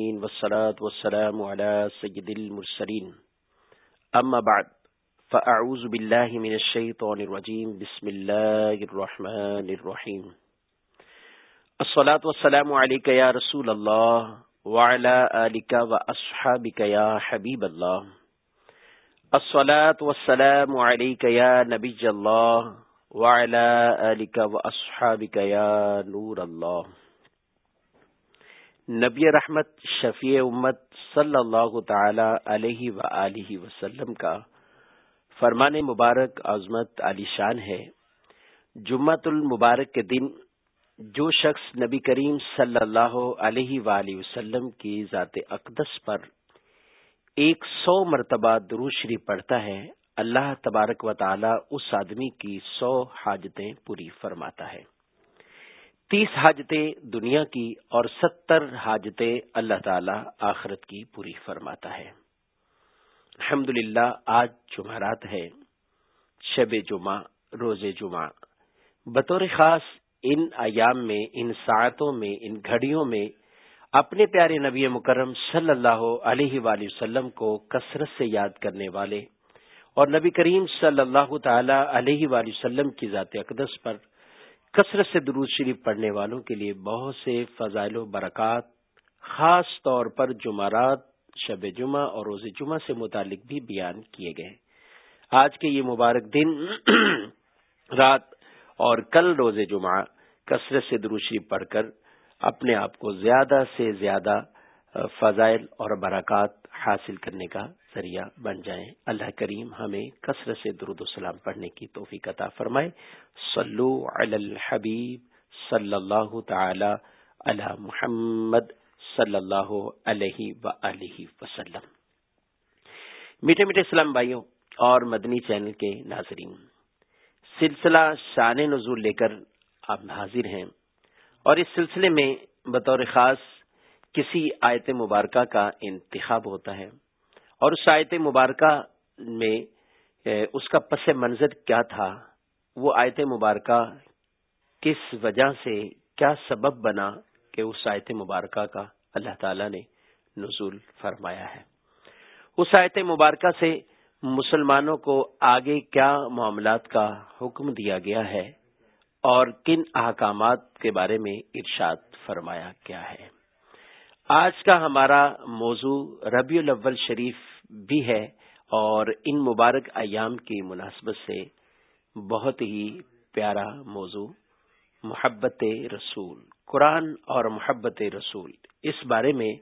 والصلاة والسلام على سيد المرسلين. أما بعد، فأعوذ بالله من الشيطان الرجيم. بسم الله الرحمن الرحيم. الصلاة والسلام عليك يا رسول الله، وعلى آلك وأصحابك يا حبيب الله. الصلاة والسلام عليك يا نبي الله، وعلى آلك وأصحابك يا نور الله. نبی رحمت شفیع امت صلی اللہ تعالی علیہ و وسلم کا فرمان مبارک عظمت علی شان ہے۔ جمعت المبارک کے دن جو شخص نبی کریم صلی اللہ علیہ وآلہ وسلم کی ذات اقدس پر ایک سو مرتبہ دروشری پڑھتا ہے، اللہ تبارک و تعالی اس آدمی کی سو حاجتیں پوری فرماتا ہے۔ تیس حاجتیں دنیا کی اور ستر حاجتیں اللہ تعالی آخرت کی پوری فرماتا ہے۔ الحمد آج جمعرات ہے، شب جمعہ، روز جمعہ۔ بطور خاص، ان ایام میں، ان ساعتوں میں، ان گھڑیوں میں، اپنے پیارے نبی مکرم صلی اللہ علیہ وآلہ وسلم کو کثرت سے یاد کرنے والے اور نبی کریم صلی اللہ تعالی علیہ وآلہ وسلم کی ذات اقدس پر کثرت سے درود شریف پڑھنے والوں کے لیے بہت سے فضائل و برکات، خاص طور پر جمعرات، شب جمعہ اور روز جمعہ سے متعلق بھی بیان کیے گئے آج کے یہ مبارک دن رات اور کل روز جمعہ کثرت سے درود شریف پڑھ کر اپنے آپ کو زیادہ سے زیادہ فضائل اور برکات حاصل کرنے کا ذریعہ بن جائیں۔ اللہ کریم ہمیں کثرت سے درود السلام پڑھنے کی توفیق عطا فرمائے۔ صلو علی الحبیب صلی اللہ تعالی علی محمد صلی اللہ علیہ و وسلم۔ میٹھے میٹھے اسلام بھائیوں اور مدنی چینل کے ناظرین۔ سلسلہ شان نزول لے کر آپ حاضر ہیں اور اس سلسلے میں بطور خاص کسی آیت مبارکہ کا انتخاب ہوتا ہے۔ اور اس آیت مبارکہ میں اس کا پس منظر کیا تھا؟ وہ آیت مبارکہ کس وجہ سے، کیا سبب بنا کہ اس آیت مبارکہ کا اللہ تعالی نے نزول فرمایا ہے؟ اس آیت مبارکہ سے مسلمانوں کو آگے کیا معاملات کا حکم دیا گیا ہے؟ اور کن احکامات کے بارے میں ارشاد فرمایا کیا ہے؟ آج کا ہمارا موضوع ربیع الاول شریف بھی ہے اور ان مبارک ایام کی مناسبت سے بہت ہی پیارا موضوع، محبت رسول، قرآن اور محبت رسول۔ اس بارے میں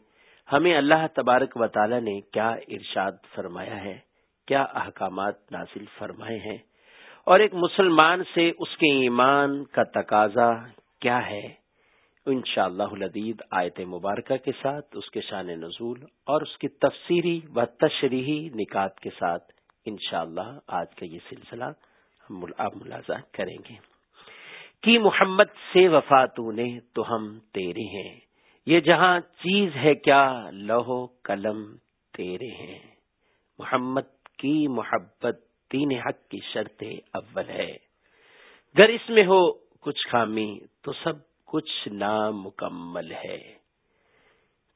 ہمیں اللہ تبارک و تعالی نے کیا ارشاد فرمایا ہے، کیا احکامات نازل فرمائے ہیں، اور ایک مسلمان سے اس کے ایمان کا تقاضا کیا ہے۔ ان شاء اللہ لدید آیت مبارکہ کے ساتھ، اس کے شان نزول اور اس کی تفسیری و تشریحی نکات کے ساتھ انشاءاللہ اللہ آج کا یہ سلسلہ ہم آپ ملازہ کریں گے۔ کہ محمد سے وفا نے تو ہم تیرے ہیں۔ یہ جہاں چیز ہے کیا لوہو قلم تیرے ہیں۔ محمد کی محبت تین حق کی شرط اول ہے۔ گر اس میں ہو کچھ خامی تو سب کچھ نامکمل ہے۔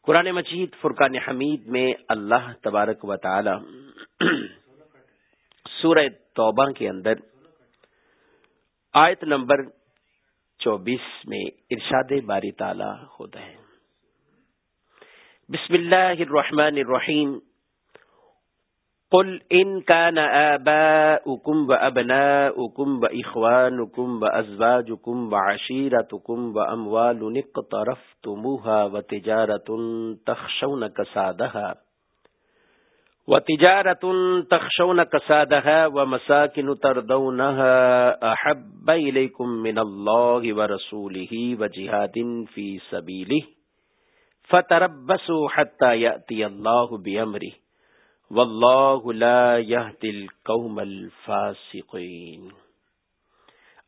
قرآن مجید فرقان حمید میں اللہ تبارک و تعالی سورہ توبہ کے اندر آیت نمبر چوبیس میں ارشاد باری تعالی ہوتا ہے۔ بسم اللہ الرحمن الرحیم۔ قل إن كان آباؤكم وأبناؤكم وإخوانكم وأزواجكم وعشيرتكم وأموال اقترفتموها وتجارة تخشون كسادها وتجارة تخشون كسادها ومساكن ترضونها أحب إليكم من الله ورسوله وجهاد في سبيله فتربسوا حتى يأتي الله بأمره واللہ لا يهدي القوم الفاسقين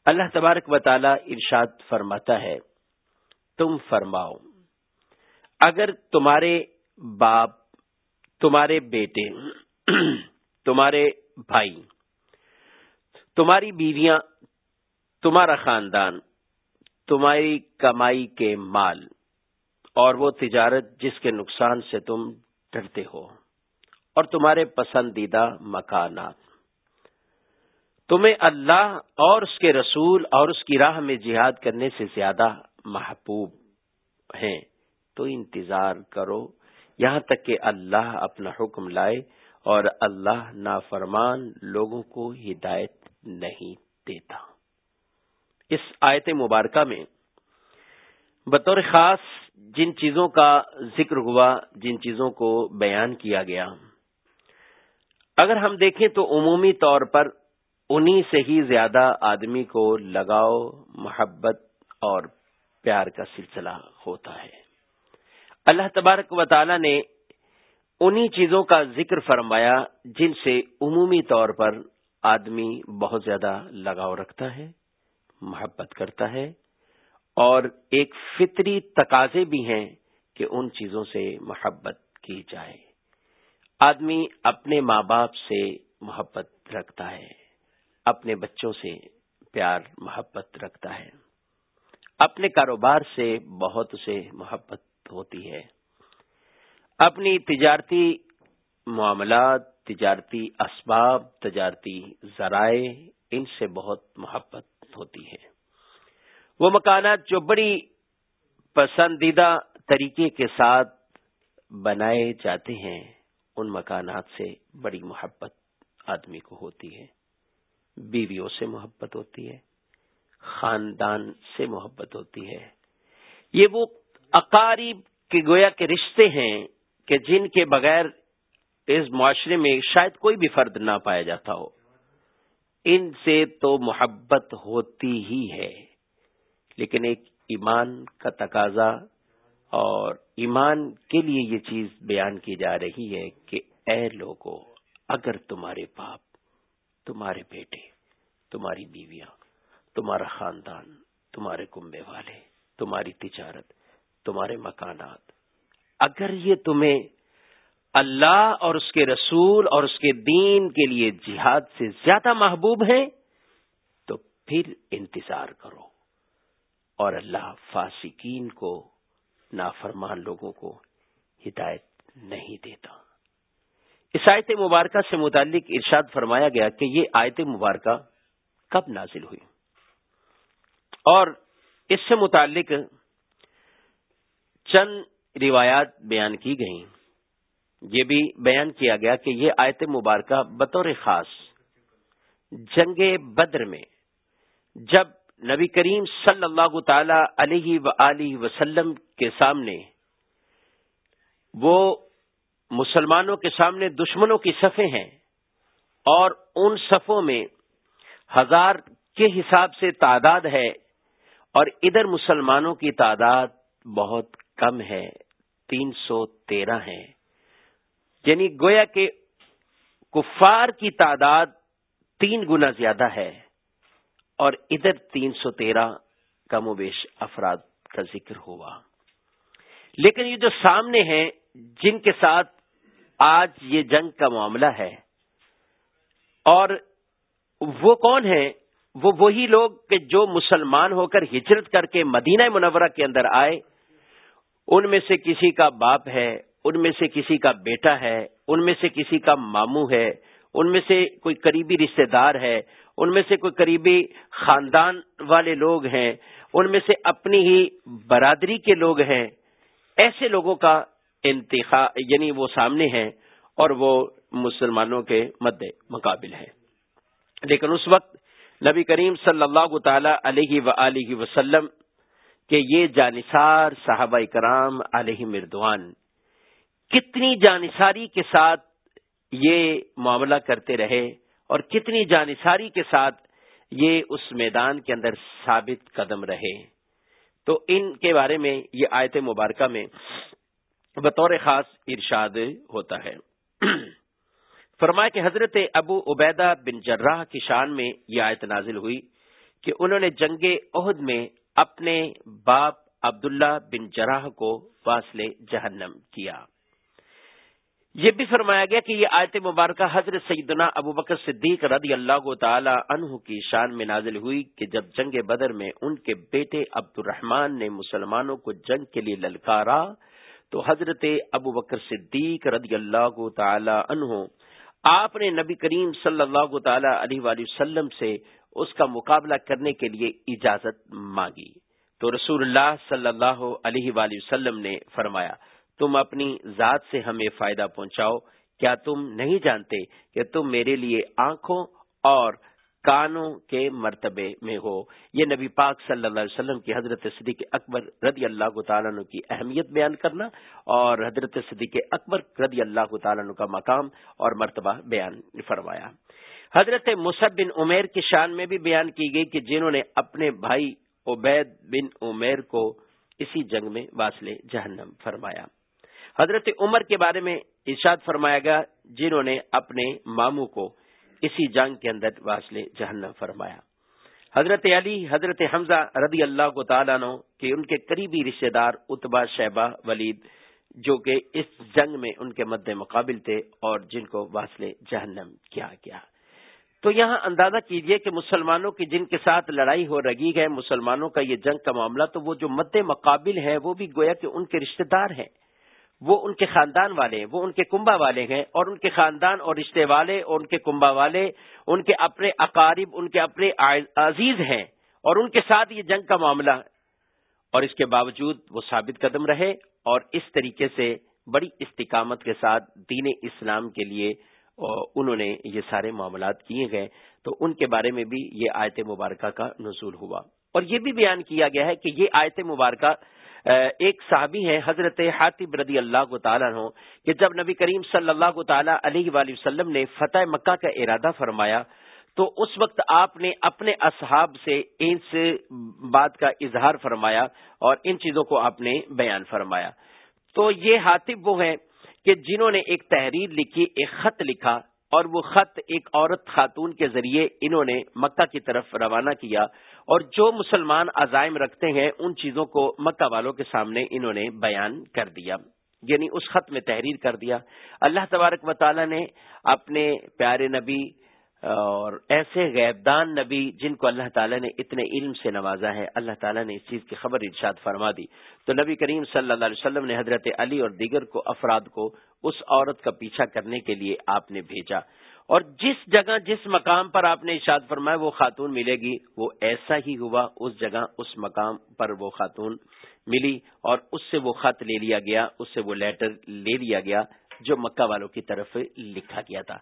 اللہ تبارک و تعالی ارشاد فرماتا ہے، تم فرماؤ، اگر تمہارے باپ، تمہارے بیٹے، تمہارے بھائی، تمہاری بیویاں، تمہارا خاندان، تمہاری کمائی کے مال، اور وہ تجارت جس کے نقصان سے تم ڈرتے ہو۔ اور تمہارے پسندیدہ مکانات۔ تمہیں اللہ اور اس کے رسول اور اس کی راہ میں جہاد کرنے سے زیادہ محبوب ہیں۔ تو انتظار کرو، یہاں تک کہ اللہ اپنا حکم لائے اور اللہ نافرمان لوگوں کو ہدایت نہیں دیتا۔ اس آیت مبارکہ میں بطور خاص جن چیزوں کا ذکر ہوا، جن چیزوں کو بیان کیا گیا اگر ہم دیکھیں تو عمومی طور پر انہی سے ہی زیادہ آدمی کو لگاؤ، محبت اور پیار کا سلسلہ ہوتا ہے۔ اللہ تبارک و تعالی نے انہی چیزوں کا ذکر فرمایا جن سے عمومی طور پر آدمی بہت زیادہ لگاؤ رکھتا ہے، محبت کرتا ہے اور ایک فطری تقاضے بھی ہیں کہ ان چیزوں سے محبت کی جائے۔ آدمی اپنے ماں باپ سے محبت رکھتا ہے، اپنے بچوں سے پیار، محبت رکھتا ہے۔ اپنے کاروبار سے بہت سے محبت ہوتی ہے۔ اپنی تجارتی معاملات، تجارتی اسباب، تجارتی ذرائع، ان سے بہت محبت ہوتی ہے۔ وہ مکانات جو بڑی پسندیدہ طریقے کے ساتھ بنائے جاتے ہیں ان مکانات سے بڑی محبت آدمی کو ہوتی ہے۔ بیویوں سے محبت ہوتی ہے، خاندان سے محبت ہوتی ہے۔ یہ وہ اقارب کے گویا کے رشتے ہیں کہ جن کے بغیر اس معاشرے میں شاید کوئی بھی فرد نہ پایا جاتا ہو۔ ان سے تو محبت ہوتی ہی ہے، لیکن ایک ایمان کا تقاضا اور ایمان کے لیے یہ چیز بیان کی جا رہی ہے کہ اے لوگوں اگر تمہارے باپ، تمہارے بیٹے، تمہاری بیویاں، تمہارا خاندان، تمہارے کنبے والے، تمہاری تجارت، تمہارے مکانات، اگر یہ تمہیں اللہ اور اس کے رسول اور اس کے دین کے لیے جہاد سے زیادہ محبوب ہیں، تو پھر انتظار کرو اور اللہ فاسقین کو نافرمان لوگوں کو ہدایت نہیں دیتا۔ اس آیت مبارکہ سے متعلق ارشاد فرمایا گیا کہ یہ آیت مبارکہ کب نازل ہوئی؟ اور اس سے متعلق چند روایات بیان کی گئیں۔ یہ بھی بیان کیا گیا کہ یہ آیت مبارکہ بطور خاص جنگ بدر میں جب نبی کریم صلی اللہ تعالی علیہ و وسلم کے سامنے، وہ مسلمانوں کے سامنے دشمنوں کی صفیں ہیں اور ان صفوں میں ہزار کے حساب سے تعداد ہے اور ادھر مسلمانوں کی تعداد بہت کم ہے، تین سو تیرہ ہے یعنی گویا کہ کفار کی تعداد تین گنا زیادہ ہے اور ادھر تین سو تیرہ کم و بیش افراد کا ذکر ہوا۔ لیکن یہ جو سامنے ہیں، جن کے ساتھ آج یہ جنگ کا معاملہ ہے، اور وہ کون ہیں؟ وہ وہی لوگ کہ جو مسلمان ہو کر ہجرت کر کے مدینہ منورہ کے اندر آئے۔ ان میں سے کسی کا باپ ہے، ان میں سے کسی کا بیٹا ہے، ان میں سے کسی کا ماموں ہے، ان میں سے کوئی قریبی رشتہ دار ہے، ان میں سے کوئی قریبی خاندان والے لوگ ہیں، ان میں سے اپنی ہی برادری کے لوگ ہیں۔ ایسے لوگوں کا انتخاب یعنی وہ سامنے ہیں اور وہ مسلمانوں کے مد مقابل ہیں۔ لیکن اس وقت نبی کریم صلی اللہ تعالی علیہ و وسلم کے یہ جانصار صحابہ کرام علیہ مردوان کتنی جانصاری کے ساتھ یہ معاملہ کرتے رہے اور کتنی جانصاری کے ساتھ یہ اس میدان کے اندر ثابت قدم رہے۔ تو ان کے بارے میں یہ آیت مبارکہ میں بطور خاص ارشاد ہوتا ہے۔ فرمایا کہ حضرت ابو عبیدہ بن جراح کی شان میں یہ آیت نازل ہوئی کہ انہوں نے جنگ عہد میں اپنے باپ عبداللہ بن جراح کو فاصلے جہنم کیا۔ یہ بھی فرمایا گیا کہ یہ آیت مبارکہ حضرت سیدنا ابو بکر صدیق رضی اللہ تعالی عنہ کی شان میں نازل ہوئی کہ جب جنگ بدر میں ان کے بیٹے عبد الرحمان نے مسلمانوں کو جنگ کے لیے للکارا، تو حضرت ابو بکر صدیق رضی اللہ تعالی عنہ، آپ نے نبی کریم صلی اللہ تعالی علیہ وآلہ وسلم سے اس کا مقابلہ کرنے کے لیے اجازت مانگی۔ تو رسول اللہ صلی اللہ علیہ وآلہ وسلم نے فرمایا تم اپنی ذات سے ہمیں فائدہ پہنچاؤ۔ کیا تم نہیں جانتے کہ تم میرے لیے آنکھوں اور کانوں کے مرتبے میں ہو؟ یہ نبی پاک صلی اللہ علیہ وسلم کی حضرت صدیق اکبر رضی اللہ تعالیٰ عنہ کی اہمیت بیان کرنا اور حضرت صدیق اکبر رضی اللہ تعالیٰ عنہ کا مقام اور مرتبہ بیان فرمایا۔ حضرت مصب بن عمیر کی شان میں بھی بیان کی گئی کہ جنہوں نے اپنے بھائی عبید بن عمیر کو اسی جنگ میں واصل جہنم فرمایا۔ حضرت عمر کے بارے میں ارشاد فرمایا گیا، جنہوں نے اپنے ماموں کو اسی جنگ کے اندر واصل جہنم فرمایا۔ حضرت علی، حضرت حمزہ رضی اللہ کو تعالیٰ نو کہ ان کے قریبی رشتہ دار اتبا شہبہ ولید، جو کہ اس جنگ میں ان کے مد مقابل تھے اور جن کو واصل جہنم کیا گیا۔ تو یہاں اندازہ کیجیے کہ مسلمانوں کی جن کے ساتھ لڑائی ہو رہی ہے، مسلمانوں کا یہ جنگ کا معاملہ، تو وہ جو مد مقابل ہے، وہ بھی گویا کہ ان کے رشتہ دار ہیں۔ وہ ان کے خاندان والے ہیں وہ ان کے کنبا والے ہیں اور ان کے خاندان اور رشتے والے اور ان کے کنبا والے، ان کے اپنے اقارب، ان کے اپنے عزیز ہیں اور ان کے ساتھ یہ جنگ کا معاملہ اور اس کے باوجود وہ ثابت قدم رہے اور اس طریقے سے بڑی استقامت کے ساتھ دین اسلام کے لیے انہوں نے یہ سارے معاملات کیے گئے۔ تو ان کے بارے میں بھی یہ آیت مبارکہ کا نزول ہوا۔ اور یہ بھی بیان کیا گیا ہے کہ یہ آیت مبارکہ ایک صحابی ہے حضرت حاطب رضی اللہ کو تعالیٰ ہو کہ جب نبی کریم صلی اللہ تعالیٰ علیہ وآلہ وسلم نے فتح مکہ کا ارادہ فرمایا، تو اس وقت آپ نے اپنے اصحاب سے اس بات کا اظہار فرمایا اور ان چیزوں کو آپ نے بیان فرمایا۔ تو یہ حاطب وہ ہیں کہ جنہوں نے ایک تحریر لکھی، ایک خط لکھا اور وہ خط ایک عورت خاتون کے ذریعے انہوں نے مکہ کی طرف روانہ کیا اور جو مسلمان عزائم رکھتے ہیں ان چیزوں کو مکہ والوں کے سامنے انہوں نے بیان کر دیا یعنی اس خط میں تحریر کر دیا۔ اللہ تبارک و تعالی نے اپنے پیارے نبی اور ایسے غیبدان نبی جن کو اللہ تعالیٰ نے اتنے علم سے نوازا ہے، اللہ تعالیٰ نے اس چیز کی خبر ارشاد فرما دی۔ تو نبی کریم صلی اللہ علیہ وسلم نے حضرت علی اور دیگر کو افراد کو اس عورت کا پیچھا کرنے کے لیے آپ نے بھیجا۔ اور جس جگہ، جس مقام پر آپ نے ارشاد فرمایا وہ خاتون ملے گی، وہ ایسا ہی ہوا، اس جگہ، اس مقام پر وہ خاتون ملی اور اس سے وہ خط لے لیا گیا، اس سے وہ لیٹر لے لیا گیا جو مکہ والوں کی طرف لکھا گیا تھا۔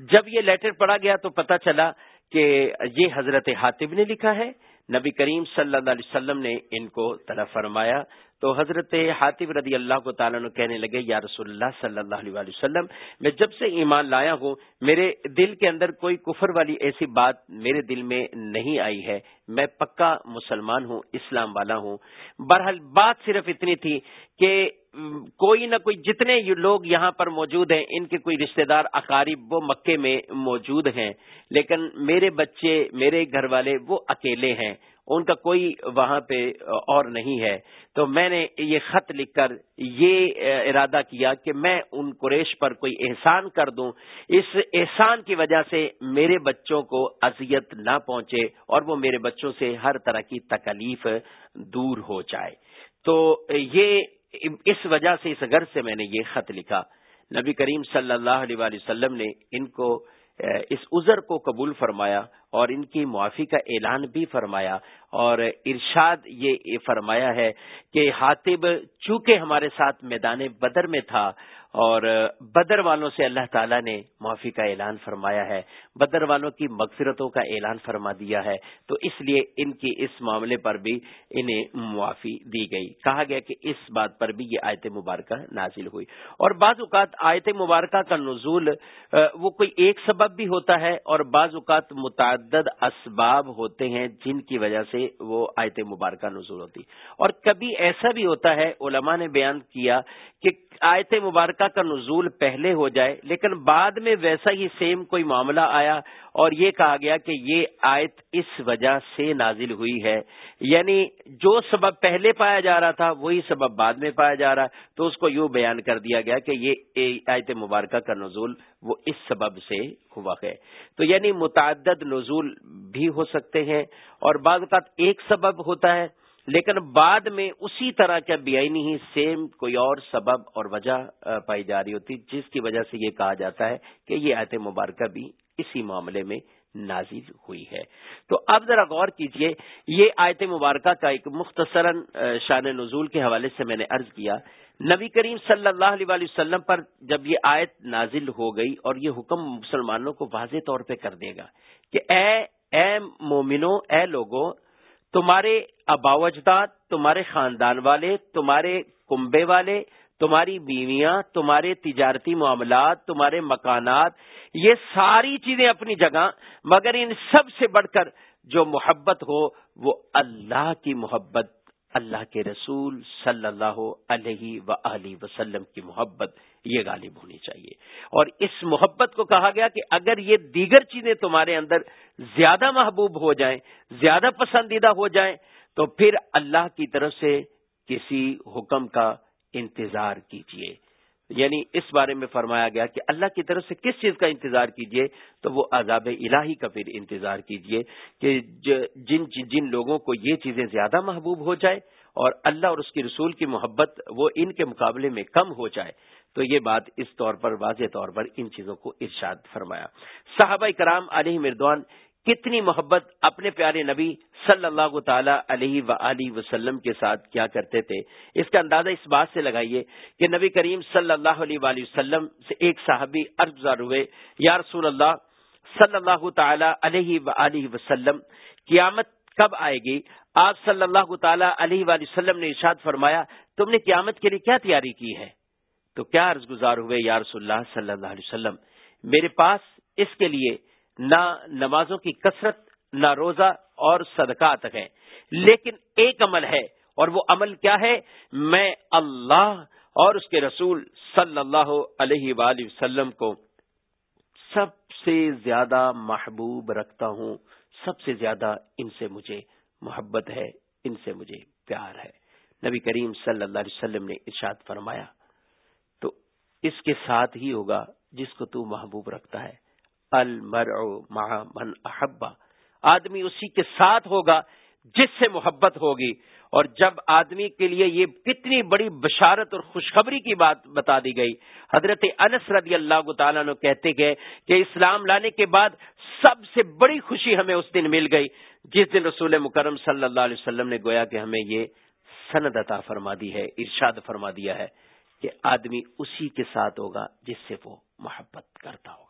جب یہ لیٹر پڑھا گیا تو پتا چلا کہ یہ حضرت حاطب نے لکھا ہے۔ نبی کریم صلی اللہ علیہ وسلم نے ان کو طلب فرمایا۔ تو حضرت حاطب رضی اللہ کو تعالیٰ کہنے لگے، یا رسول اللہ صلی اللہ علیہ وسلم، میں جب سے ایمان لایا ہوں، میرے دل کے اندر کوئی کفر والی ایسی بات میرے دل میں نہیں آئی ہے۔ میں پکا مسلمان ہوں، اسلام والا ہوں۔ بہرحال بات صرف اتنی تھی کہ کوئی نہ کوئی جتنے لوگ یہاں پر موجود ہیں، ان کے کوئی رشتہ دار، اقارب وہ مکے میں موجود ہیں۔ لیکن میرے بچے، میرے گھر والے وہ اکیلے ہیں۔ ان کا کوئی وہاں پہ اور نہیں ہے۔ تو میں نے یہ خط لکھ کر یہ ارادہ کیا کہ میں ان قریش پر کوئی احسان کر دوں۔ اس احسان کی وجہ سے میرے بچوں کو اذیت نہ پہنچے اور وہ میرے بچوں سے ہر طرح کی تکلیف دور ہو جائے۔ تو یہ اس وجہ سے اس گھر سے میں نے یہ خط لکھا۔ نبی کریم صلی اللہ علیہ وسلم نے ان کو اس عذر کو قبول فرمایا اور ان کی معافی کا اعلان بھی فرمایا اور ارشاد یہ فرمایا ہے کہ حاطب چونکہ ہمارے ساتھ میدان بدر میں تھا اور بدر والوں سے اللہ تعالیٰ نے معافی کا اعلان فرمایا ہے۔ بدر والوں کی مغفرتوں کا اعلان فرما دیا ہے۔ تو اس لیے ان کی اس معاملے پر بھی انہیں معافی دی گئی۔ کہا گیا کہ اس بات پر بھی یہ آیت مبارکہ نازل ہوئی۔ اور بعض اوقات آیت مبارکہ کا نزول وہ کوئی ایک سبب بھی ہوتا ہے اور بعض اوقات متعدد اسباب ہوتے ہیں جن کی وجہ سے وہ آیت مبارکہ نزول ہوتی۔ اور کبھی ایسا بھی ہوتا ہے، علماء نے بیان کیا کہ آیت مبارکہ کا نزول پہلے ہو جائے، لیکن بعد میں ویسا ہی سیم کوئی معاملہ آیا اور یہ کہا گیا کہ یہ آیت اس وجہ سے نازل ہوئی ہے۔ یعنی جو سبب پہلے پایا جا رہا تھا، وہی سبب بعد میں پایا جا رہا تو اس کو یوں بیان کر دیا گیا کہ یہ آیت مبارکہ کا نزول وہ اس سبب سے ہوا ہے۔ تو یعنی متعدد نزول بھی ہو سکتے ہیں اور بعض اوقات ایک سبب ہوتا ہے، لیکن بعد میں اسی طرح کا بے ہی سیم کوئی اور سبب اور وجہ پائی جا رہی ہوتی، جس کی وجہ سے یہ کہا جاتا ہے کہ یہ آیت مبارکہ بھی اسی معاملے میں نازل ہوئی ہے۔ تو اب ذرا غور کیجیے، یہ آیت مبارکہ کا ایک مختصراً شان نزول کے حوالے سے میں نے عرض کیا۔ نبی کریم صلی اللہ علیہ وسلم پر جب یہ آیت نازل ہو گئی اور یہ حکم مسلمانوں کو واضح طور پہ کر دے گا کہ اے اے مومنو اے لوگوں، تمہارے اباوجداد تمہارے خاندان والے، تمہارے کنبے والے، تمہاری بیویاں، تمہارے تجارتی معاملات، تمہارے مکانات یہ ساری چیزیں اپنی جگہ، مگر ان سب سے بڑھ کر جو محبت ہو، وہ اللہ کی محبت، اللہ کے رسول صلی اللہ علیہ و وسلم کی محبت، یہ غالب ہونی چاہیے۔ اور اس محبت کو کہا گیا کہ اگر یہ دیگر چیزیں تمہارے اندر زیادہ محبوب ہو جائیں، زیادہ پسندیدہ ہو جائیں، تو پھر اللہ کی طرف سے کسی حکم کا انتظار کیجیے یعنی اس بارے میں فرمایا گیا کہ اللہ کی طرف سے کس چیز کا انتظار کیجیے تو وہ عذاب الہی کا پھر انتظار کیجیے کہ جن جن لوگوں کو یہ چیزیں زیادہ محبوب ہو جائے اور اللہ اور اس کی رسول کی محبت وہ ان کے مقابلے میں کم ہو جائے تو یہ بات اس طور پر واضح طور پر ان چیزوں کو ارشاد فرمایا۔ صحابہ کرام علیہ مردوان کتنی محبت اپنے پیارے نبی صلی اللہ تعالی علیہ و وسلم کے ساتھ کیا کرتے تھے۔ اس کا اندازہ اس بات سے لگائیے کہ نبی کریم صلی اللہ علیہ وآلہ وسلم سے ایک صحابی ارزار ہوئے، یا رسول اللہ، صلی اللہ تعالی علیہ و وسلم، قیامت کب آئے گی؟ آپ صلی اللہ تعالی علیہ وآلہ وسلم نے ارشاد فرمایا، تم نے قیامت کے لیے کیا تیاری کی ہے؟ تو کیا عرض گزار ہوئے، یا رسول اللہ، صلی اللہ علیہ وسلم، میرے پاس اس کے لیے نہ نمازوں کی کثرت، نہ روزہ اور صدقات ہے لیکن ایک عمل ہے، اور وہ عمل کیا ہے؟ میں اللہ اور اس کے رسول صلی اللہ علیہ وآلہ وسلم کو سب سے زیادہ محبوب رکھتا ہوں۔ سب سے زیادہ ان سے مجھے محبت ہے، ان سے مجھے پیار ہے۔ نبی کریم صلی اللہ علیہ وسلم نے ارشاد فرمایا، تو اس کے ساتھ ہی ہوگا جس کو تو محبوب رکھتا ہے۔ المرع مع من احبا آدمی اسی کے ساتھ ہوگا جس سے محبت ہوگی۔ اور جب آدمی کے لیے یہ کتنی بڑی بشارت اور خوشخبری کی بات بتا دی گئی، حضرت انس رضی اللہ تعالیٰ نے کہتے گئے کہ اسلام لانے کے بعد سب سے بڑی خوشی ہمیں اس دن مل گئی۔ جس دن رسول مکرم صلی اللہ علیہ وسلم نے گویا کہ ہمیں یہ سند عطا فرما دی ہے، ارشاد فرما دیا ہے کہ آدمی اسی کے ساتھ ہوگا جس سے وہ محبت کرتا ہوگا۔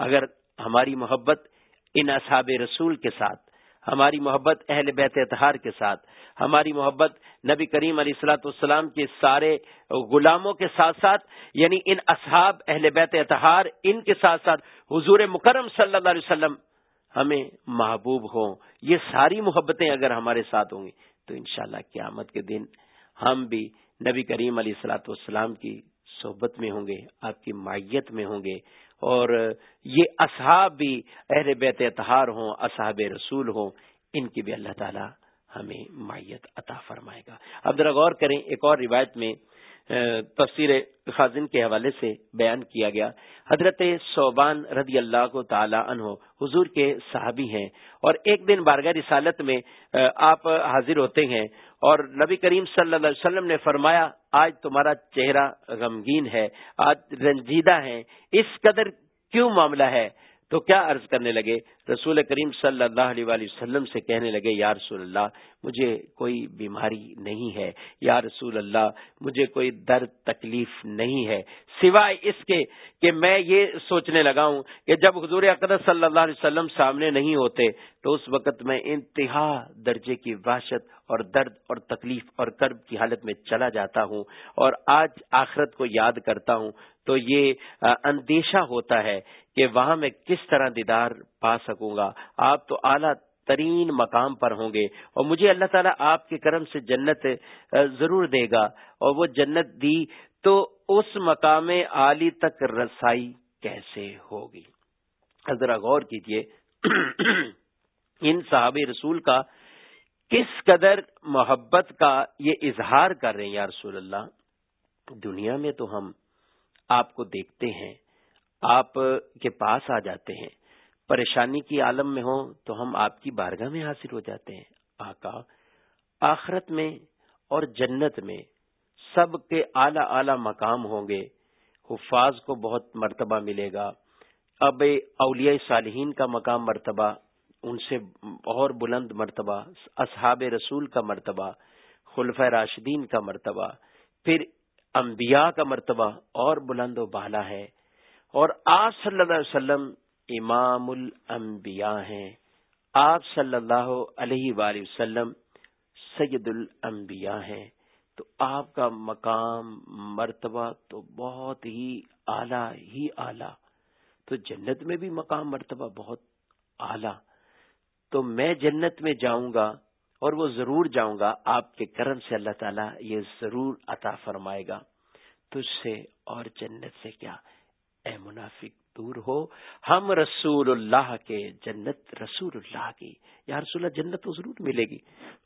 اگر ہماری محبت ان اصحاب رسول کے ساتھ، ہماری محبت اہل بیت اتحار کے ساتھ، ہماری محبت نبی کریم علیہ السلاۃ والسلام کے سارے غلاموں کے ساتھ ساتھ یعنی ان اصحاب اہل بیت اتحار ان کے ساتھ ساتھ حضور مکرم صلی اللہ علیہ وسلم ہمیں محبوب ہوں۔ یہ ساری محبتیں اگر ہمارے ساتھ ہوں گی تو انشاءاللہ قیامت کے دن ہم بھی نبی کریم علیہ السلاۃ والسلام کی صحبت میں ہوں گے، آپ کی مائیت میں ہوں گے۔ اور یہ اصحاب بھی اہل بیت اتحار ہوں، اصحاب رسول ہوں، ان کی بھی اللہ تعالی ہمیں مائیت عطا فرمائے گا۔ اب ذرا غور کریں، ایک اور روایت میں تفسیر خازن کے حوالے سے بیان کیا گیا۔ حضرت صوبان رضی اللہ کو تعالی عنہ حضور کے صحابی ہیں اور ایک دن بارگاہ رسالت میں آپ حاضر ہوتے ہیں اور نبی کریم صلی اللہ علیہ وسلم نے فرمایا آج تمہارا چہرہ غمگین ہے آج رنجیدہ ہے اس قدر کیوں معاملہ ہے؟ تو کیا عرض کرنے لگے؟ رسول کریم صلی اللہ علیہ وآلہ وسلم سے کہنے لگے، یا رسول اللہ، مجھے کوئی بیماری نہیں ہے۔ یا رسول اللہ، مجھے کوئی درد تکلیف نہیں ہے۔ سوائے اس کے کہ میں یہ سوچنے لگا ہوں کہ جب حضور اقدر صلی اللہ علیہ وسلم سامنے نہیں ہوتے، تو اس وقت میں انتہا درجے کی وحشت اور درد اور تکلیف اور کرب کی حالت میں چلا جاتا ہوں اور آج آخرت کو یاد کرتا ہوں۔ تو یہ اندیشہ ہوتا ہے کہ وہاں میں کس طرح دیدار پا سکوں گا؟ آپ تو اعلیٰ ترین مقام پر ہوں گے اور مجھے اللہ تعالیٰ آپ کے کرم سے جنت ضرور دے گا اور وہ جنت دی تو اس مقام عالی تک رسائی کیسے ہوگی؟ ذرا غور کیجیے ان صحابی رسول کا کس قدر محبت کا یہ اظہار کر رہے ہیں، یا رسول اللہ، دنیا میں تو ہم آپ کو دیکھتے ہیں آپ کے پاس آ جاتے ہیں۔ پریشانی کی عالم میں ہوں تو ہم آپ کی بارگاہ میں حاصل ہو جاتے ہیں۔ آقا، آخرت میں اور جنت میں سب کے اعلی اعلی مقام ہوں گے۔ حفاظ کو بہت مرتبہ ملے گا۔ اب اولیاء صالحین کا مقام مرتبہ، ان سے اور بلند مرتبہ، اصحاب رسول کا مرتبہ خلف راشدین کا مرتبہ، پھر انبیاء کا مرتبہ اور بلند و بالا ہے۔ اور آپ صلی اللہ علیہ وسلم امام الانبیاء ہیں۔ آپ صلی اللہ علیہ وآلہ وسلم سید الانبیاء ہیں۔ تو آپ کا مقام، مرتبہ تو بہت ہی اعلی ہی اعلی۔ تو جنت میں بھی مقام، مرتبہ بہت اعلی۔ تو میں جنت میں جاؤں گا اور وہ ضرور جاؤں گا۔ آپ کے کرم سے اللہ تعالیٰ یہ ضرور عطا فرمائے گا۔ تجھ سے اور جنت سے کیا؟ اے منافق، دور ہو۔ ہم رسول اللہ کے جنت، رسول اللہ کی۔ یا رسول اللہ، جنت تو ضرور ملے گی۔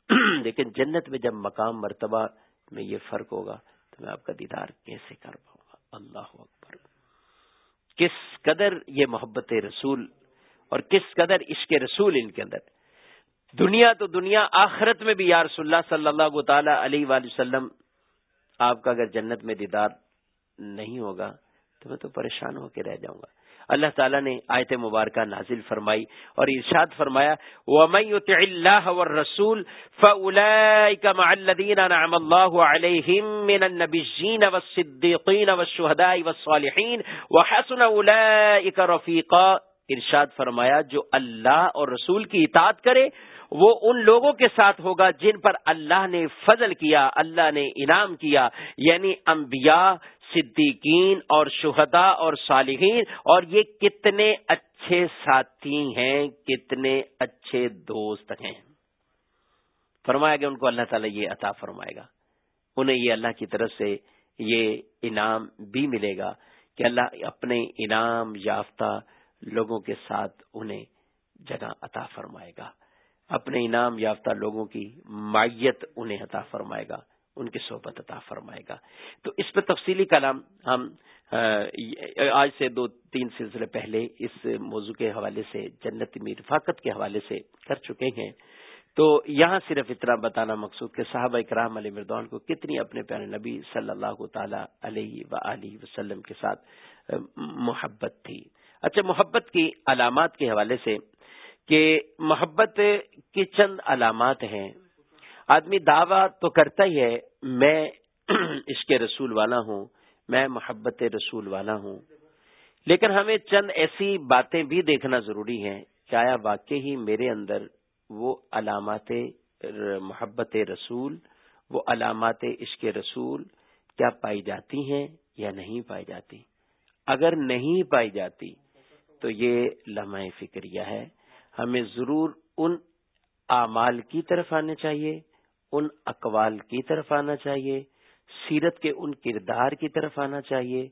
لیکن جنت میں جب مقام، مرتبہ میں یہ فرق ہوگا تو میں آپ کا دیدار کیسے کر پاؤں گا؟ اللہ اکبر۔ کس قدر یہ محبت رسول اور کس قدر عشق رسول ان کے اندر۔ دنیا تو دنیا، آخرت میں بھی یا رسول اللہ صلی اللہ تعالی علیہ وآلہ وسلم، آپ کا اگر جنت میں دیدار نہیں ہوگا تو میں تو پریشان ہو کے رہ جاؤں گا۔ اللہ تعالیٰ نے آیت مبارکہ نازل فرمائی اور ارشاد فرمایا، وَمَن يُطِعِ ارشاد فرمایا، جو اللہ اور رسول کی اطاعت کرے، وہ ان لوگوں کے ساتھ ہوگا جن پر اللہ نے فضل کیا، اللہ نے انعام کیا یعنی انبیاء صدیقین اور شہداء اور صالحین اور یہ کتنے اچھے ساتھی ہیں، کتنے اچھے دوست ہیں۔ فرمایا گیا ان کو اللہ تعالیٰ یہ عطا فرمائے گا۔ انہیں یہ اللہ کی طرف سے یہ انعام بھی ملے گا کہ اللہ اپنے انعام یافتہ لوگوں کے ساتھ انہیں جگہ عطا فرمائے گا۔ اپنے انعام یافتہ لوگوں کی مائیت انہیں عطا فرمائے گا۔ ان کی صحبت عطا فرمائے گا۔ تو اس پہ تفصیلی کلام ہم آج سے دو، تین سلسلے پہلے اس موضوع کے حوالے سے، جنت می رفاقت کے حوالے سے کر چکے ہیں۔ تو یہاں صرف اتنا بتانا مقصود کہ صحابہ اکرام علی مردان کو کتنی اپنے پیارے نبی صلی اللہ تعالی علیہ و وسلم کے ساتھ محبت تھی۔ اچھا محبت کی علامات کے حوالے سے کہ محبت کی چند علامات ہیں۔ آدمی دعویٰ تو کرتا ہی ہے، میں اس کے رسول والا ہوں، میں محبت رسول والا ہوں۔ لیکن ہمیں چند ایسی باتیں بھی دیکھنا ضروری ہے کہ آیا واقع ہی میرے اندر وہ علامات محبت رسول، وہ علامات عشق رسول کیا پائی جاتی ہیں یا نہیں پائی جاتی۔ اگر نہیں پائی جاتی تو یہ لمحہ فکریہ ہے۔ ہمیں ضرور ان اعمال کی طرف آنے چاہیے۔ ان اقوال کی طرف آنا چاہیے، سیرت کے ان کردار کی طرف آنا چاہیے،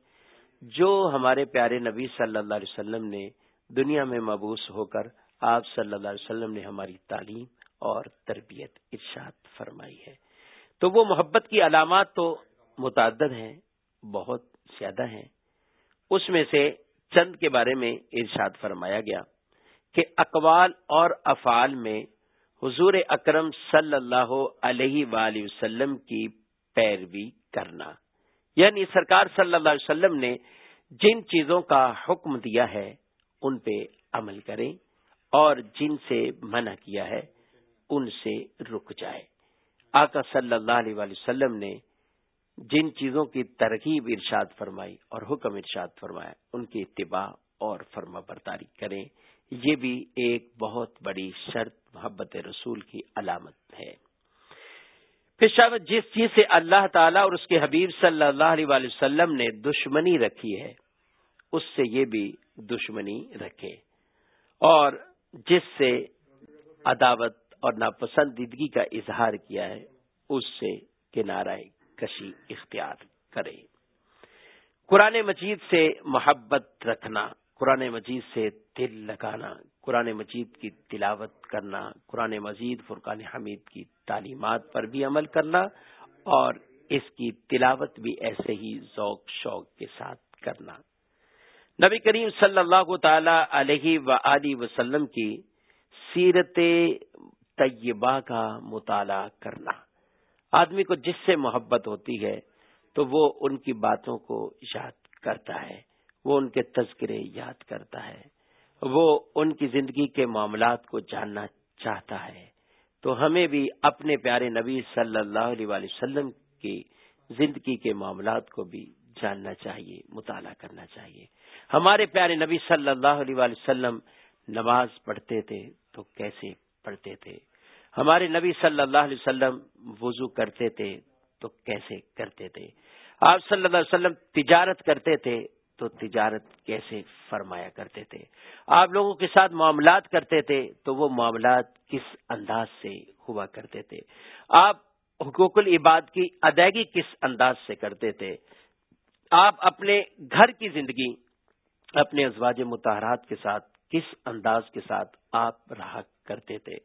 جو ہمارے پیارے نبی صلی اللہ علیہ وسلم نے دنیا میں مبوس ہو کر آپ صلی اللہ علیہ وسلم نے ہماری تعلیم اور تربیت ارشاد فرمائی ہے۔ تو وہ محبت کی علامات تو متعدد ہیں، بہت زیادہ ہیں۔ اس میں سے چند کے بارے میں ارشاد فرمایا گیا کہ اقوال اور افعال میں حضور اکرم صلی اللہ علیہ وآلہ وسلم کی پیروی کرنا۔ یعنی سرکار صلی اللہ علیہ وسلم نے جن چیزوں کا حکم دیا ہے، ان پہ عمل کریں اور جن سے منع کیا ہے، ان سے رک جائے آقا صلی اللہ علیہ وآلہ وسلم نے جن چیزوں کی ترغیب ارشاد فرمائی اور حکم ارشاد فرمایا، ان کی اتباع اور فرما برداری کریں۔ یہ بھی ایک بہت بڑی شرط محبت رسول کی علامت ہے۔ پھر شاید جس چیز سے اللہ تعالیٰ اور اس کے حبیب صلی اللہ علیہ وسلم نے دشمنی رکھی ہے، اس سے یہ بھی دشمنی رکھے اور جس سے عداوت اور ناپسندیدگی کا اظہار کیا ہے، اس سے کنارہ کشی اختیار کرے قرآن مجید سے محبت رکھنا قرآن مجید سے دل لگانا، قرآن مجید کی تلاوت کرنا، قرآن مجید، فرقان حمید کی تعلیمات پر بھی عمل کرنا اور اس کی تلاوت بھی ایسے ہی ذوق شوق کے ساتھ کرنا۔ نبی کریم صلی اللہ تعالی علیہ و وسلم کی سیرت طیبہ کا مطالعہ کرنا۔ آدمی کو جس سے محبت ہوتی ہے تو وہ ان کی باتوں کو یاد کرتا ہے۔ وہ ان کے تذکرے یاد کرتا ہے۔ وہ ان کی زندگی کے معاملات کو جاننا چاہتا ہے۔ تو ہمیں بھی اپنے پیارے نبی صلی اللہ علیہ وسلم کی زندگی کے معاملات کو بھی جاننا چاہیے، مطالعہ کرنا چاہیے۔ ہمارے پیارے نبی صلی اللہ علیہ وسلم نماز پڑھتے تھے تو کیسے پڑھتے تھے؟ ہمارے نبی صلی اللہ علیہ وسلم وضو کرتے تھے تو کیسے کرتے تھے؟ آپ صلی اللہ علیہ وسلم تجارت کرتے تھے تو تجارت کیسے فرمایا کرتے تھے؟ آپ لوگوں کے ساتھ معاملات کرتے تھے تو وہ معاملات کس انداز سے ہوا کرتے تھے؟ آپ حقوق العباد کی ادائیگی کس انداز سے کرتے تھے؟ آپ اپنے گھر کی زندگی، اپنے ازواج متحرات کے ساتھ کس انداز کے ساتھ آپ رہا کرتے تھے؟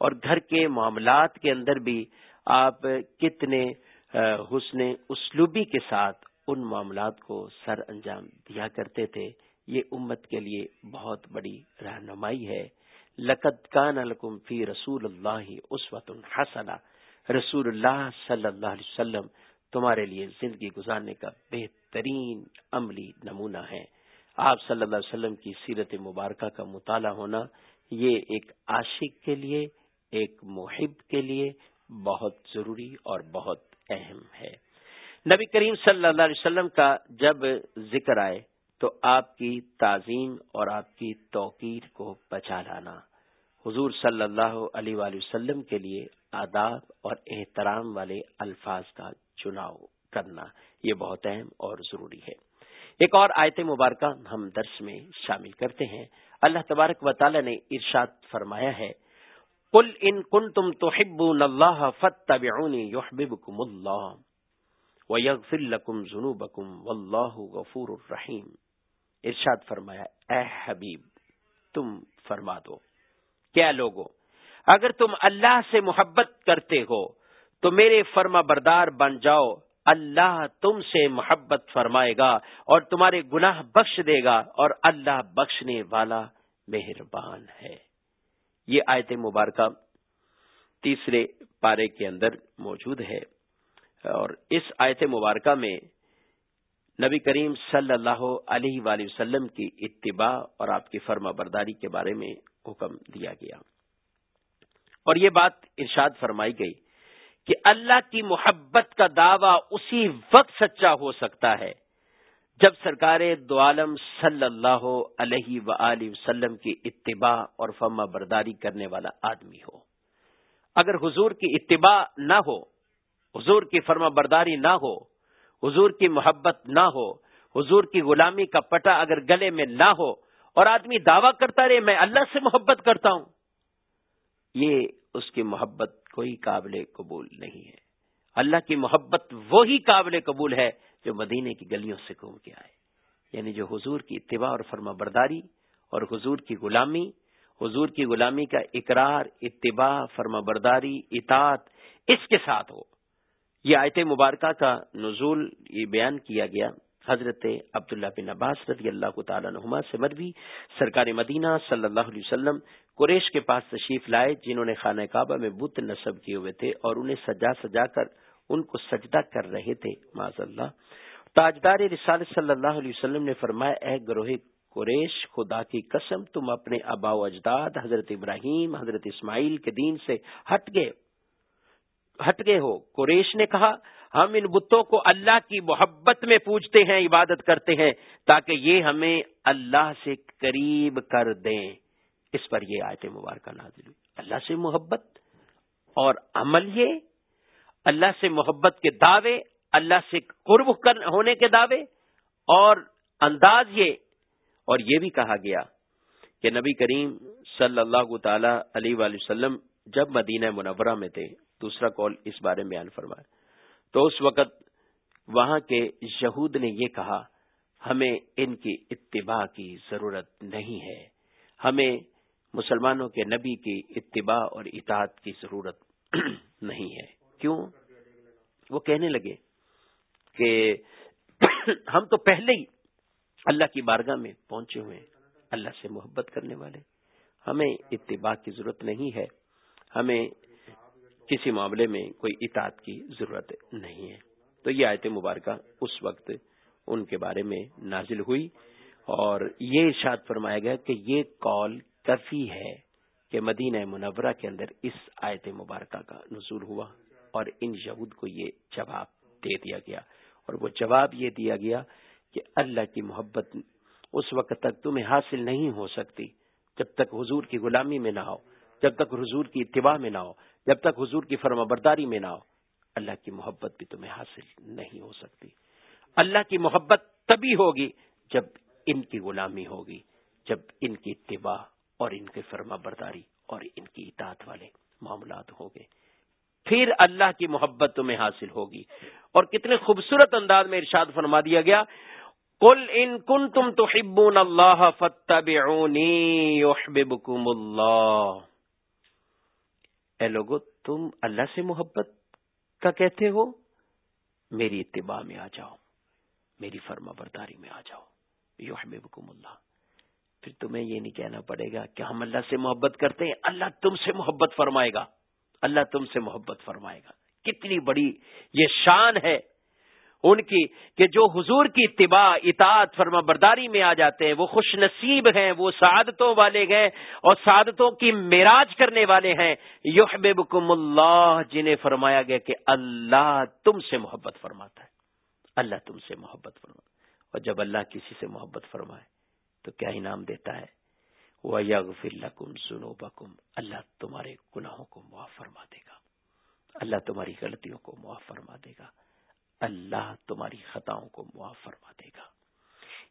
اور گھر کے معاملات کے اندر بھی آپ کتنے حسن اسلوبی کے ساتھ ان معاملات کو سر انجام دیا کرتے تھے۔ یہ امت کے لیے بہت بڑی رہنمائی ہے۔ لقت کان الکم فی رسول اللہ اس وط رسول اللہ صلی اللہ علیہ وسلم تمہارے لیے زندگی گزارنے کا بہترین عملی نمونہ ہے۔ آپ صلی اللہ علیہ وسلم کی سیرت مبارکہ کا مطالعہ ہونا یہ ایک عاشق کے لیے، ایک محب کے لیے بہت ضروری اور بہت اہم ہے۔ نبی کریم صلی اللہ علیہ وسلم کا جب ذکر آئے تو آپ کی تعظیم اور آپ کی توقیر کو بچا لانا۔ حضور صلی اللہ علیہ وآلہ وسلم کے لیے آداب اور احترام والے الفاظ کا چناؤ کرنا یہ بہت اہم اور ضروری ہے۔ ایک اور آیت مبارکہ ہم درس میں شامل کرتے ہیں۔ اللہ تبارک و تعالی نے ارشاد فرمایا ہے کل ان کن تم تو حب اللہ فتح یحببکم اللہ ویغفر لکم ذنوبکم واللہ غفور الرحیم ارشاد فرمایا، اے حبیب، تم فرما دو۔ کیا لوگو اگر تم اللہ سے محبت کرتے ہو، تو میرے فرما بردار بن جاؤ۔ اللہ تم سے محبت فرمائے گا اور تمہارے گناہ بخش دے گا اور اللہ بخشنے والا مہربان ہے۔ یہ آیت مبارکہ تیسرے پارے کے اندر موجود ہے۔ اور اس آیت مبارکہ میں نبی کریم صلی اللہ علیہ وآلہ وسلم کی اتباع اور آپ کی فرما برداری کے بارے میں حکم دیا گیا۔ اور یہ بات ارشاد فرمائی گئی کہ اللہ کی محبت کا دعویٰ اسی وقت سچا ہو سکتا ہے جب سرکار دو عالم صلی اللہ علیہ و وسلم کی اتباع اور فما برداری کرنے والا آدمی ہو۔ اگر حضور کی اتباع نہ ہو حضور کی فرما برداری نہ ہو، حضور کی محبت نہ ہو، حضور کی غلامی کا پٹا اگر گلے میں نہ ہو اور آدمی دعویٰ کرتا رہے، میں اللہ سے محبت کرتا ہوں۔ یہ اس کی محبت کوئی قابل قبول نہیں ہے۔ اللہ کی محبت وہی قابل قبول ہے جو مدینے کی گلیوں سے گھوم کے آئے۔ یعنی جو حضور کی اتباع اور فرما برداری اور حضور کی غلامی، حضور کی غلامی کا اقرار، اتباع فرما برداری اطاعت اس کے ساتھ ہو۔ یہ آیت مبارکہ کا نزول یہ بیان کیا گیا۔ حضرت عبداللہ بن عباس رضی اللہ تعالیٰ نما سے مروی سرکار مدینہ صلی اللہ علیہ وسلم قریش کے پاس تشریف لائے، جنہوں نے خانہ کعبہ میں بت نصب کیے ہوئے تھے اور انہیں سجا سجا کر ان کو سجدہ کر رہے تھے۔ معذ اللہ تاجدار رسال صلی اللہ علیہ وسلم نے فرمایا، اے گروہ قریش، خدا کی قسم، تم اپنے ابا و اجداد، حضرت ابراہیم، حضرت اسماعیل کے دین سے ہٹ گئے۔ ہٹ گئے ہو۔ قریش نے کہا، ہم ان بتوں کو اللہ کی محبت میں پوجتے ہیں، عبادت کرتے ہیں، تاکہ یہ ہمیں اللہ سے قریب کر دیں۔ اس پر یہ آیت مبارکہ نازل ہوئی۔ اللہ سے محبت اور عمل یہ، اللہ سے محبت کے دعوے، اللہ سے قرب ہونے کے دعوے اور انداز یہ۔ اور یہ بھی کہا گیا کہ نبی کریم صلی اللہ تعالی علیہ وسلم جب مدینہ منورہ میں تھے دوسرا کال اس بارے میں بیان فرمایا تو اس وقت وہاں کے یہود نے یہ کہا، ہمیں ان کی اتباع کی ضرورت نہیں ہے۔ ہمیں مسلمانوں کے نبی کی اتباع اور اطاعت کی ضرورت نہیں ہے۔ کیوں؟ وہ کہنے لگے کہ ہم تو پہلے ہی اللہ کی بارگاہ میں پہنچے ہوئے ہیں، اللہ سے محبت کرنے والے۔ ہمیں اتباع کی ضرورت نہیں ہے۔ ہمیں کسی معاملے میں کوئی اطاعت کی ضرورت نہیں ہے۔ تو یہ آیت مبارکہ اس وقت ان کے بارے میں نازل ہوئی اور یہ ارشاد فرمایا گیا کہ یہ کال کفی ہے کہ مدینہ منورہ کے اندر اس آیت مبارکہ کا نزول ہوا اور ان یہود کو یہ جواب دے دیا گیا۔ اور وہ جواب یہ دیا گیا کہ اللہ کی محبت اس وقت تک تمہیں حاصل نہیں ہو سکتی جب تک حضور کی غلامی میں نہ ہو۔ جب تک حضور کی اتباع میں نہ ہو، جب تک حضور کی فرما برداری میں نہ ہو، اللہ کی محبت بھی تمہیں حاصل نہیں ہو سکتی۔ اللہ کی محبت تبھی ہوگی جب ان کی غلامی ہوگی، جب ان کی اتباع اور ان کی فرما برداری اور ان کی اطاعت والے معاملات ہوں گے پھر اللہ کی محبت تمہیں حاصل ہوگی۔ اور کتنے خوبصورت انداز میں ارشاد فرما دیا گیا کل ان کن تم تو اللہ فتح اللہ۔ اے لوگو، تم اللہ سے محبت کا کہتے ہو؟ میری اتباع میں آ جاؤ، میری فرما برداری میں آ جاؤ یو اللہ۔ پھر تمہیں یہ نہیں کہنا پڑے گا کہ ہم اللہ سے محبت کرتے ہیں، اللہ تم سے محبت فرمائے گا۔ اللہ تم سے محبت فرمائے گا۔ کتنی بڑی یہ شان ہے ان کی کہ جو حضور کی اتباع، اطاعت فرما برداری میں آ جاتے ہیں، وہ خوش نصیب ہیں، وہ سعادتوں والے ہیں اور سعادتوں کی معراج کرنے والے ہیں۔ یحببکم اللہ، جنہیں فرمایا گیا کہ اللہ تم سے محبت فرماتا ہے۔ اللہ تم سے محبت فرما اور جب اللہ کسی سے محبت فرمائے تو کیا انعام دیتا ہے؟ وہ یغ سنو بکم اللہ تمہارے گناہوں کو معاف فرما دے گا۔ اللہ تمہاری غلطیوں کو معاف فرما دے گا۔ اللہ تمہاری خطاؤں کو معاف فرما دے گا۔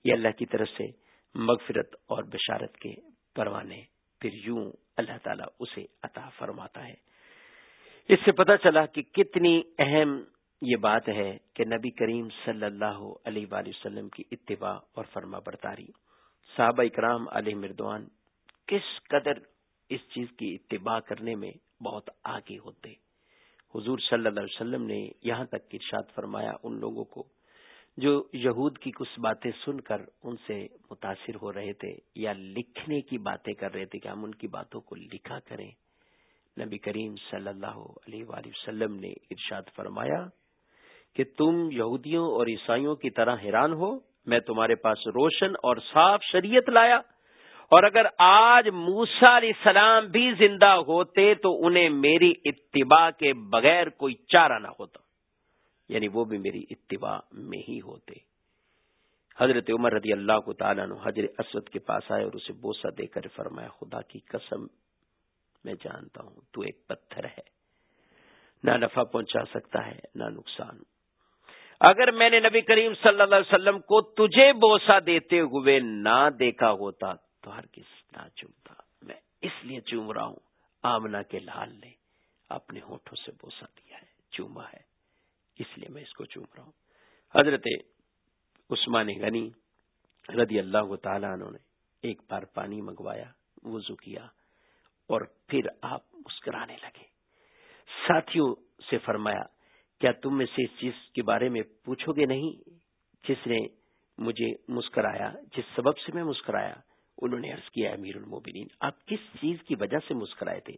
یہ اللہ کی طرف سے مغفرت اور بشارت کے پروانے پھر یوں اللہ تعالیٰ اسے عطا فرماتا ہے۔ اس سے پتہ چلا کہ کتنی اہم یہ بات ہے کہ نبی کریم صلی اللہ علیہ وآلہ وسلم کی اتباع اور فرما برتاری صحابہ اکرام علیہ مردوان کس قدر اس چیز کی اتباع کرنے میں بہت آگے ہوتے۔ حضور صلی اللہ علیہ وسلم نے یہاں تک ارشاد فرمایا ان لوگوں کو جو یہود کی کچھ باتیں سن کر ان سے متاثر ہو رہے تھے یا لکھنے کی باتیں کر رہے تھے کہ ہم ان کی باتوں کو لکھا کریں۔ نبی کریم صلی اللہ علیہ وآلہ وسلم نے ارشاد فرمایا کہ تم یہودیوں اور عیسائیوں کی طرح حیران ہو، میں تمہارے پاس روشن اور صاف شریعت لایا۔ اور اگر آج موسا علیہ السلام بھی زندہ ہوتے تو انہیں میری اتباع کے بغیر کوئی چارہ نہ ہوتا۔ یعنی وہ بھی میری اتباع میں ہی ہوتے۔ حضرت عمر رضی اللہ کو تعالیٰ نے حضرت اسود کے پاس آئے اور اسے بوسا دے کر فرمایا، خدا کی قسم، میں جانتا ہوں، تو ایک پتھر ہے۔ نہ نفع پہنچا سکتا ہے، نہ نقصان۔ اگر میں نے نبی کریم صلی اللہ علیہ وسلم کو تجھے بوسا دیتے ہوئے نہ دیکھا ہوتا تو ہر کس نہ چومتا میں اس لیے چوم رہا ہوں۔ آمنا کے لال نے اپنے ہونٹوں سے بوسا دیا ہے، چوما ہے۔ اس لیے میں اس کو چوم رہا ہوں۔ حضرت عثمان غنی رضی اللہ تعالیٰ نے ایک بار پانی منگوایا، وضو کیا اور پھر آپ مسکرانے لگے۔ ساتھیوں سے فرمایا، کیا تم میں سے اس چیز کے بارے میں پوچھو گے نہیں؟ جس نے مجھے مسکرایا، جس سبب سے میں مسکرایا انہوں نے عرض کیا، امیر الموبنین آپ کس چیز کی وجہ سے مسکرائے تھے؟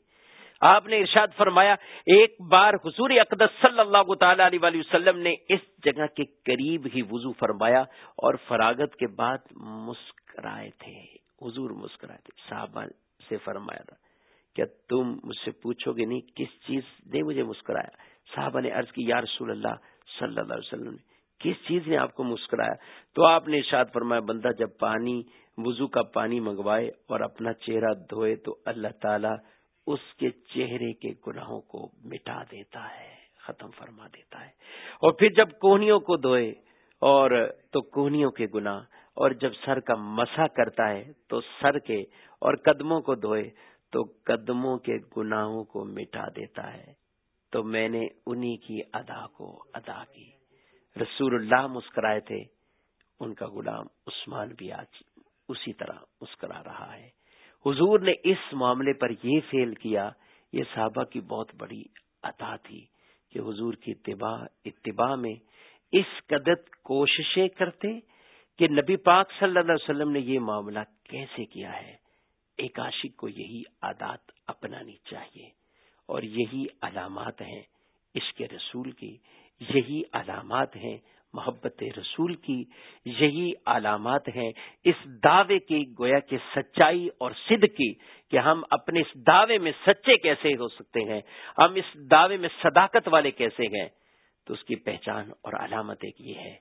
آپ نے ارشاد فرمایا، ایک بار حضور اقدس صلی اللہ تعالی علیہ وسلم نے اس جگہ کے قریب ہی وضو فرمایا اور فراغت کے بعد مسکرائے تھے، حضور مسکرائے تھے۔ صحابہ سے فرمایا تھا کیا تم مجھ سے پوچھو گے نہیں کس چیز نے مجھے مسکرایا؟ صحابہ نے عرض کی، یا رسول اللہ صلی اللہ علیہ وسلم نے کس چیز نے آپ کو مسکرایا؟ تو آپ نے ارشاد فرمایا، بندہ جب پانی وضو کا پانی منگوائے اور اپنا چہرہ دھوئے تو اللہ تعالی اس کے چہرے کے گناہوں کو مٹا دیتا ہے، ختم فرما دیتا ہے۔ اور پھر جب کوہنیوں کو دھوئے اور تو کونیوں کے گنا اور جب سر کا مسا کرتا ہے تو سر کے اور قدموں کو دھوئے تو قدموں کے گناہوں کو مٹا دیتا ہے۔ تو میں نے انہی کی ادا کو ادا کی۔ رسول اللہ مسکرائے تھے، ان کا غلام عثمان بھی آج اسی طرح مسکرا رہا ہے۔ حضور نے اس معاملے پر یہ فیل کیا، یہ صحابہ کی بہت بڑی عطا تھی کہ حضور کی اتباع اتباع میں اس قدر کوششیں کرتے کہ نبی پاک صلی اللہ علیہ وسلم نے یہ معاملہ کیسے کیا ہے۔ ایک عاشق کو یہی عادات اپنانی چاہیے اور یہی علامات ہیں۔ عشق رسول کی یہی علامات ہیں۔ محبت رسول کی یہی علامات ہیں۔ اس دعوے کی گویا کے سچائی اور سدھ کی کہ ہم اپنے اس دعوے میں سچے کیسے ہو سکتے ہیں، ہم اس دعوے میں صداقت والے کیسے ہیں۔ تو اس کی پہچان اور علامت ایک یہ ہے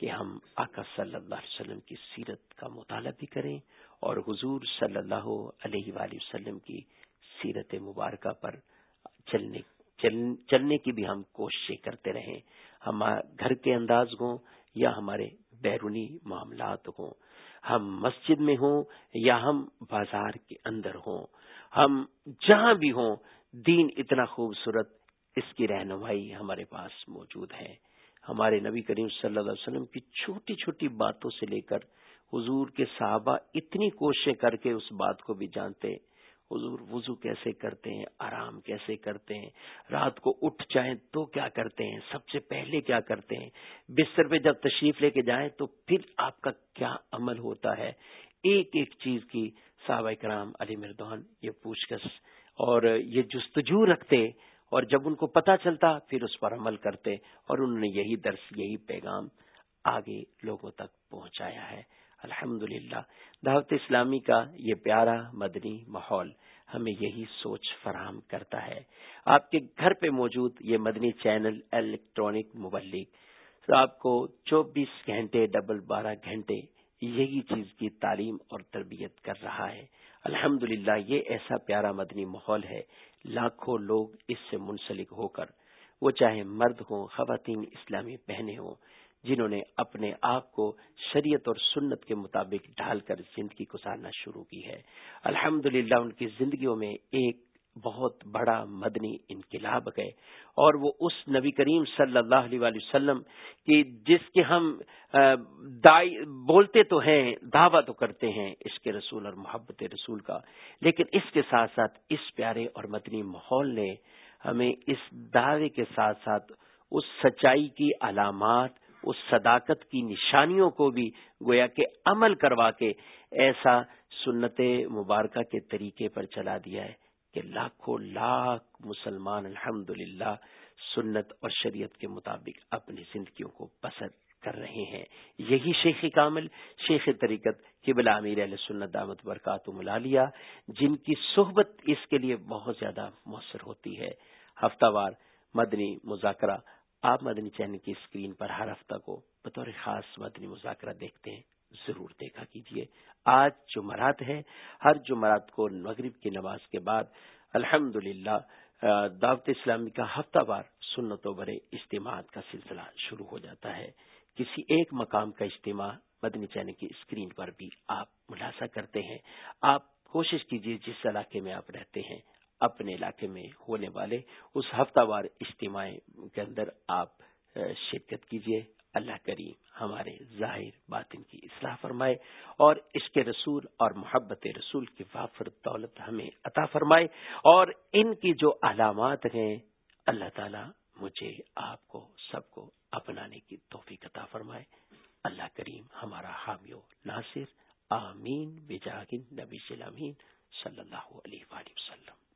کہ ہم آقا صلی اللہ علیہ وسلم کی سیرت کا مطالعہ بھی کریں اور حضور صلی اللہ علیہ وآلہ وسلم کی سیرت مبارکہ پر چلنے چلنے کی بھی ہم کوششیں کرتے رہیں۔ ہم گھر کے انداز ہوں یا ہمارے بیرونی معاملات ہوں۔ ہم مسجد میں ہوں یا ہم بازار کے اندر ہوں۔ ہم جہاں بھی ہوں، دین اتنا خوبصورت، اس کی رہنمائی ہمارے پاس موجود ہے۔ ہمارے نبی کریم صلی اللہ علیہ وسلم کی چھوٹی چھوٹی باتوں سے لے کر حضور کے صحابہ اتنی کوششیں کر کے اس بات کو بھی جانتے۔ حضور وضو کیسے کرتے ہیں، آرام کیسے کرتے ہیں؟ رات کو اٹھ جائیں تو کیا کرتے ہیں؟ سب سے پہلے کیا کرتے ہیں؟ بستر پہ جب تشریف لے کے جائیں تو پھر آپ کا کیا عمل ہوتا ہے؟ ایک ایک چیز کی صحابہ کرام علی مردوان یہ پوچھ گچھ اور یہ جستجو رکھتے اور جب ان کو پتا چلتا پھر اس پر عمل کرتے اور انہوں نے یہی درس، یہی پیغام آگے لوگوں تک پہنچایا ہے۔ الحمد دعوت اسلامی کا یہ پیارا مدنی ماحول ہمیں یہی سوچ فراہم کرتا ہے۔ آپ کے گھر پہ موجود یہ مدنی چینل الیکٹرانک مبلک آپ کو چوبیس گھنٹے ڈبل بارہ گھنٹے یہی چیز کی تعلیم اور تربیت کر رہا ہے۔ الحمد یہ ایسا پیارا مدنی ماحول ہے، لاکھوں لوگ اس سے منسلک ہو کر، وہ چاہے مرد ہوں، خواتین، اسلامی بہنیں ہوں جنہوں نے اپنے آپ کو شریعت اور سنت کے مطابق ڈھال کر زندگی گزارنا شروع کی ہے۔ الحمد ان کی زندگیوں میں ایک بہت بڑا مدنی انقلاب گئے اور وہ اس نبی کریم صلی اللہ علیہ وسلم کی جس کے ہم بولتے تو ہیں، دعویٰ تو کرتے ہیں اس کے رسول اور محبت رسول کا، لیکن اس کے ساتھ ساتھ اس پیارے اور مدنی ماحول نے ہمیں اس دعوے کے ساتھ ساتھ اس سچائی کی علامات اس صداقت کی نشانیوں کو بھی گویا کہ عمل کروا کے ایسا سنت مبارکہ کے طریقے پر چلا دیا ہے کہ لاکھوں لاکھ مسلمان الحمد سنت اور شریعت کے مطابق اپنی زندگیوں کو بسر کر رہے ہیں۔ یہی شیخ کامل، شیخ طریقت قبل امیر علیہ سنت دامت برکات ملالیہ، جن کی صحبت اس کے لیے بہت زیادہ مؤثر ہوتی ہے۔ ہفتہ وار مدنی مذاکرہ آپ مدنی چینل کی اسکرین پر ہر ہفتہ کو بطور خاص مدنی مذاکرہ دیکھتے ہیں، ضرور دیکھا کیجیے آج جمعرات ہے، ہر جمعرات کو مغرب کی نماز کے بعد الحمد دعوت اسلامی کا ہفتہ وار سنت و برے اجتماعات کا سلسلہ شروع ہو جاتا ہے۔ کسی ایک مقام کا اجتماع مدنی چینل کی اسکرین پر بھی آپ ملاسا کرتے ہیں۔ آپ کوشش کیجیے جس علاقے میں آپ رہتے ہیں اپنے علاقے میں ہونے والے اس ہفتہ وار اجتماع کے اندر آپ شرکت کیجیے اللہ کریم ہمارے ظاہر باطن کی اصلاح فرمائے اور اس کے رسول اور محبت رسول کی وافر دولت ہمیں عطا فرمائے اور ان کی جو علامات ہیں، اللہ تعالی مجھے آپ کو، سب کو اپنانے کی توفیق عطا فرمائے۔ اللہ کریم ہمارا حامی و ناصر۔ آمین۔ بجاگن نبی صلی اللہ علیہ وسلم۔